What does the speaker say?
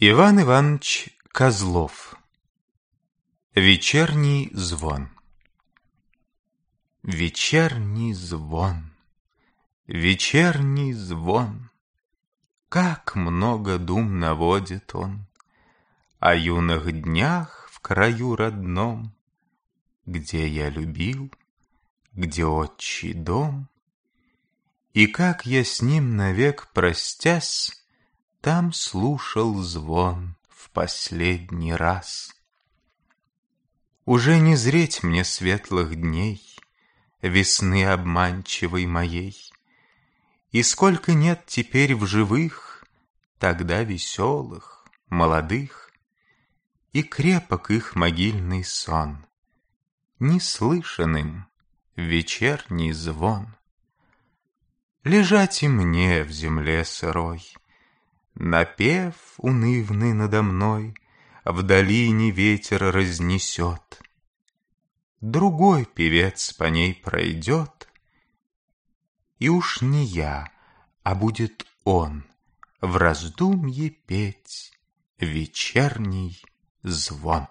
Иван Иванович Козлов. Вечерний звон. Вечерний звон, вечерний звон, Как много дум наводит он. О юных днях в краю родном, Где я любил, где отчий дом, И как я с ним навек простясь, там слушал звон в последний раз. Уже не зреть мне светлых дней, Весны обманчивой моей. И сколько нет теперь в живых, Тогда веселых, молодых, И крепок их могильный сон, Не слышен им вечерний звон. Лежать и мне в земле сырой, Напев унывный надо мной В долине ветер разнесет. Другой певец по ней пройдет, И уж не я, а будет он В раздумье петь вечерний звон.